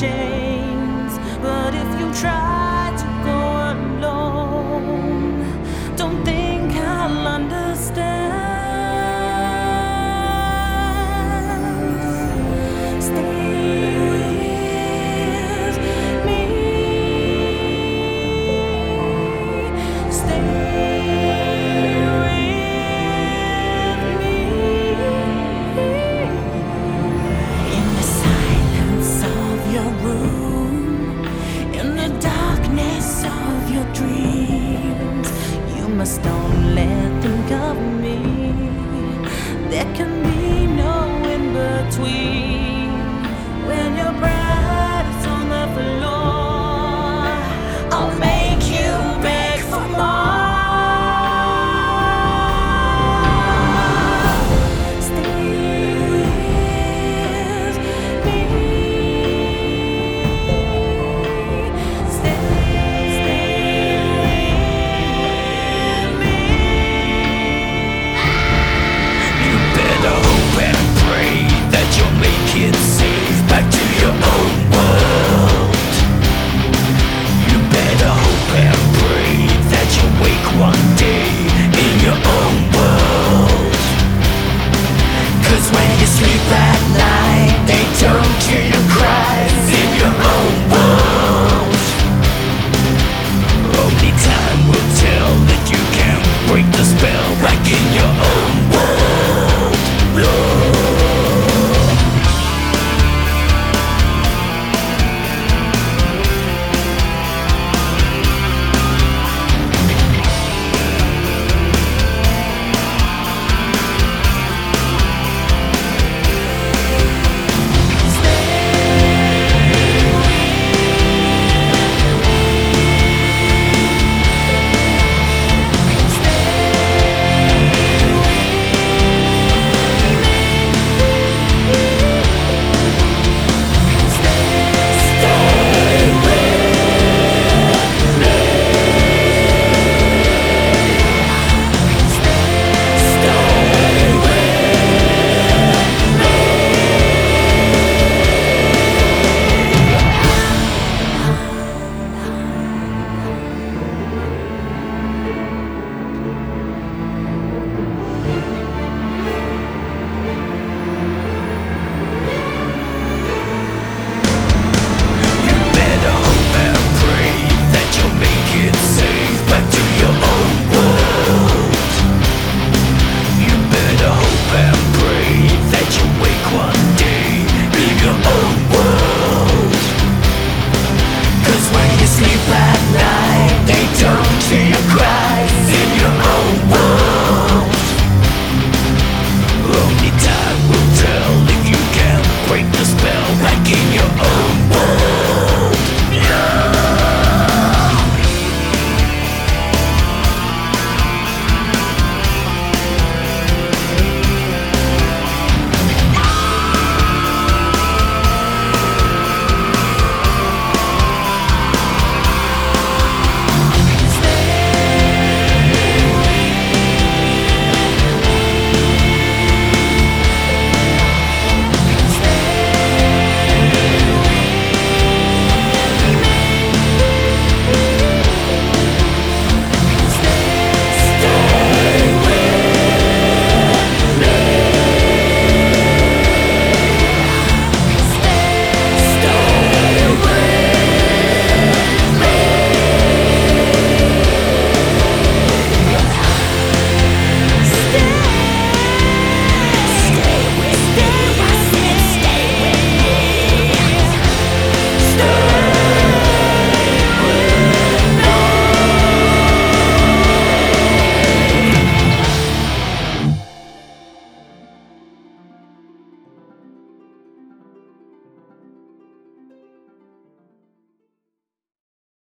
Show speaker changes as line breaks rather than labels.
chains. But if you try, just don't let them cover me. There can be no in between.